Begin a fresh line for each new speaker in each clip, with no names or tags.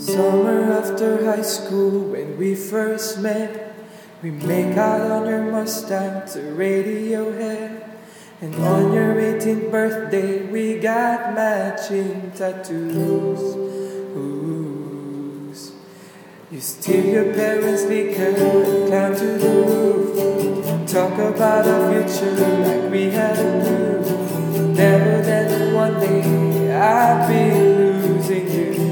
Summer after high school, when we first met, we make out on your Mustang to Radiohead. And on your 18th birthday, we got matching tattoos. Oohs. You steal your parents' liquor and climb to the roof. Talk about our future like we had a clue. Never that one day I'd be losing you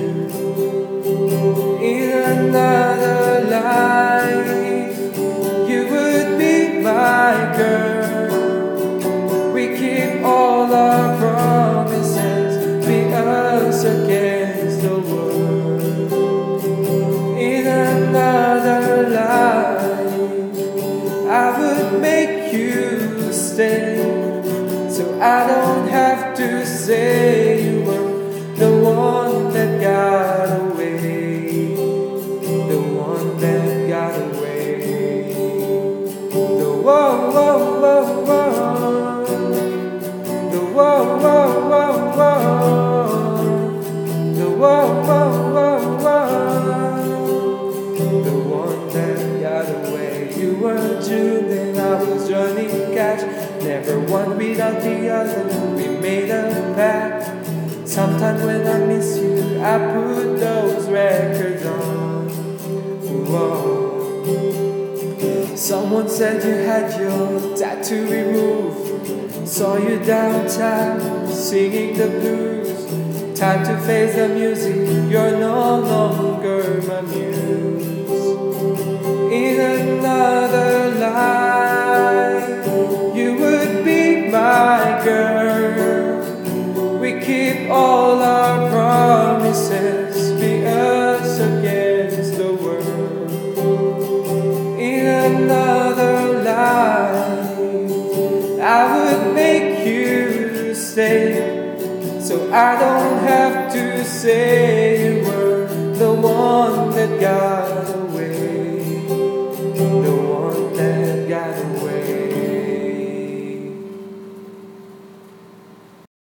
stay, so I don't have to say then I was Johnny Cash. Never one without the other. We made a pact. Sometimes when I miss you, I put those records on. Whoa. Someone said you had your tattoo removed. Saw you downtown singing the blues. Time to face the music, you're no longer my muse. All our promises, be us against the world. In another life, I would make you stay, so I don't have to say you were the one that away.